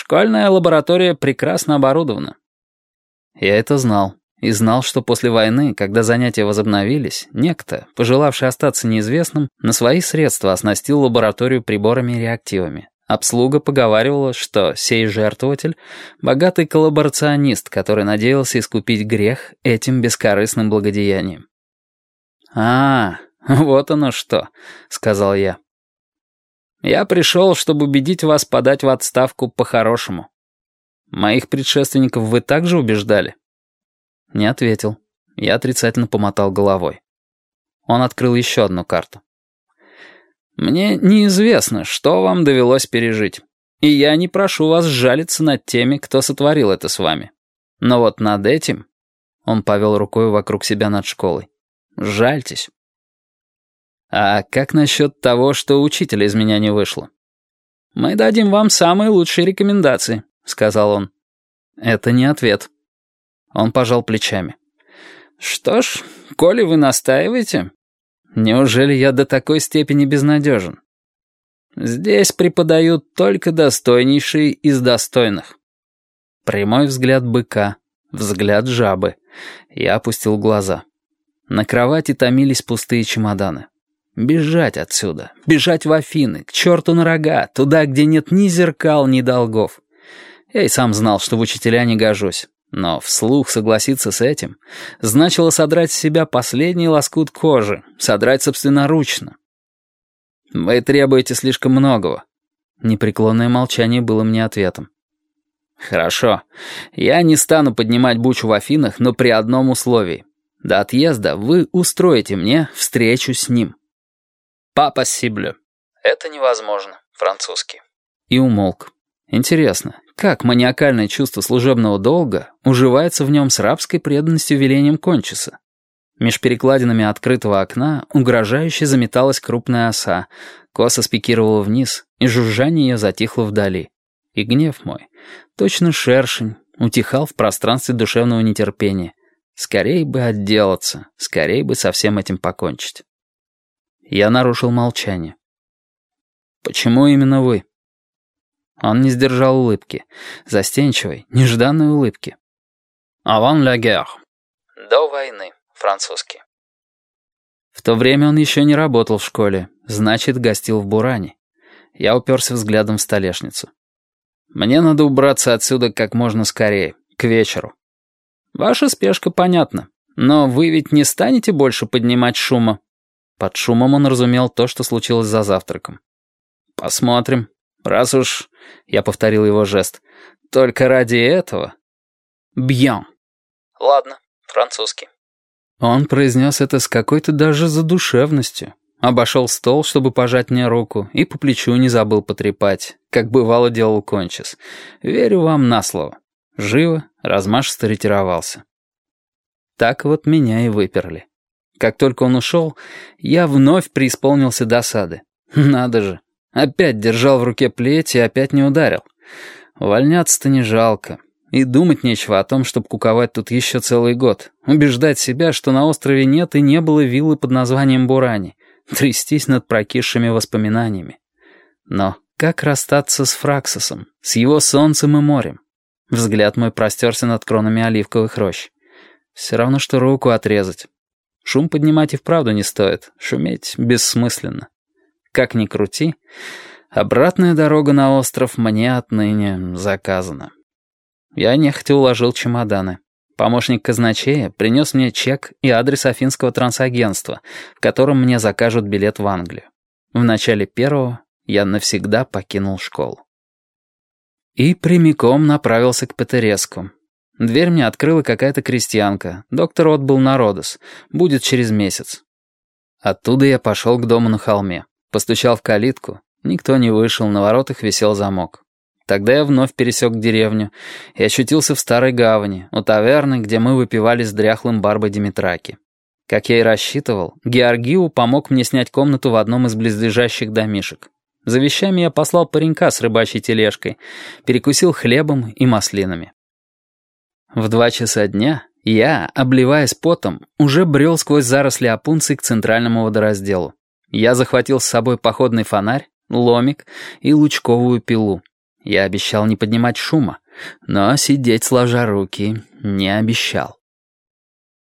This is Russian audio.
Школьная лаборатория прекрасно оборудована». Я это знал. И знал, что после войны, когда занятия возобновились, некто, пожелавший остаться неизвестным, на свои средства оснастил лабораторию приборами и реактивами. Обслуга поговаривала, что сей жертвователь — богатый коллаборационист, который надеялся искупить грех этим бескорыстным благодеянием. «А, вот оно что», — сказал я. «Я пришел, чтобы убедить вас подать в отставку по-хорошему. Моих предшественников вы также убеждали?» Не ответил. Я отрицательно помотал головой. Он открыл еще одну карту. «Мне неизвестно, что вам довелось пережить, и я не прошу вас жалиться над теми, кто сотворил это с вами. Но вот над этим...» Он повел рукой вокруг себя над школой. «Жальтесь». «А как насчет того, что учителя из меня не вышло?» «Мы дадим вам самые лучшие рекомендации», — сказал он. «Это не ответ». Он пожал плечами. «Что ж, коли вы настаиваете, неужели я до такой степени безнадежен? Здесь преподают только достойнейшие из достойных». Прямой взгляд быка, взгляд жабы. Я опустил глаза. На кровати томились пустые чемоданы. Бежать отсюда, бежать в Афины, к черту на рога, туда, где нет ни зеркал, ни долгов. Я и сам знал, что в учителя не гожусь. Но вслух согласиться с этим значило содрать с себя последний лоскут кожи, содрать собственноручно. «Вы требуете слишком многого». Непреклонное молчание было мне ответом. «Хорошо. Я не стану поднимать бучу в Афинах, но при одном условии. До отъезда вы устроите мне встречу с ним». «Папа Сиблю». «Это невозможно, французский». И умолк. Интересно, как маниакальное чувство служебного долга уживается в нем с рабской преданностью велением кончиса? Меж перекладинами открытого окна угрожающе заметалась крупная оса, косо спикировала вниз, и жужжание ее затихло вдали. И гнев мой, точно шершень, утихал в пространстве душевного нетерпения. Скорей бы отделаться, скорей бы со всем этим покончить. Я нарушил молчание. «Почему именно вы?» Он не сдержал улыбки. Застенчивой, нежданной улыбки. «Avant la guerre». «До войны», французский. В то время он еще не работал в школе, значит, гостил в Буране. Я уперся взглядом в столешницу. «Мне надо убраться отсюда как можно скорее, к вечеру». «Ваша спешка понятна, но вы ведь не станете больше поднимать шума?» Под шумом он разумел то, что случилось за завтраком. «Посмотрим», Раз уж, я повторил его жест, только ради этого. Бьян. Ладно, французский. Он произнес это с какой-то даже задушевностью. Обошел стол, чтобы пожать мне руку, и по плечу не забыл потрепать, как бывало делал Кончис. Верю вам на слово. Живо, размашисто ретировался. Так вот меня и выперли. Как только он ушел, я вновь преисполнился досады. Надо же, Опять держал в руке плеть и опять не ударил. Увольняться-то не жалко. И думать нечего о том, чтобы куковать тут еще целый год. Убеждать себя, что на острове нет и не было виллы под названием Бурани. Трястись над прокисшими воспоминаниями. Но как расстаться с Фраксосом, с его солнцем и морем? Взгляд мой простерся над кронами оливковых рощ. Все равно, что руку отрезать. Шум поднимать и вправду не стоит. Шуметь бессмысленно. Как ни крути, обратная дорога на остров мне отныне заказана. Я нехотя уложил чемоданы. Помощник казначея принес мне чек и адрес афинского трансагентства, в котором мне закажут билет в Англию. В начале первого я навсегда покинул школу. И прямиком направился к Петереску. Дверь мне открыла какая-то крестьянка. Доктор отбыл на Родос. Будет через месяц. Оттуда я пошел к дому на холме. Постучал в калитку. Никто не вышел, на воротах висел замок. Тогда я вновь пересек деревню и очутился в старой гавани, у таверны, где мы выпивали с дряхлым барбой Димитраки. Как я и рассчитывал, Георгиу помог мне снять комнату в одном из близлежащих домишек. За вещами я послал паренька с рыбачьей тележкой, перекусил хлебом и маслинами. В два часа дня я, обливаясь потом, уже брел сквозь заросли опунций к центральному водоразделу. Я захватил с собой походный фонарь, ломик и лучковую пилу. Я обещал не поднимать шума, но сидеть сложа руки не обещал.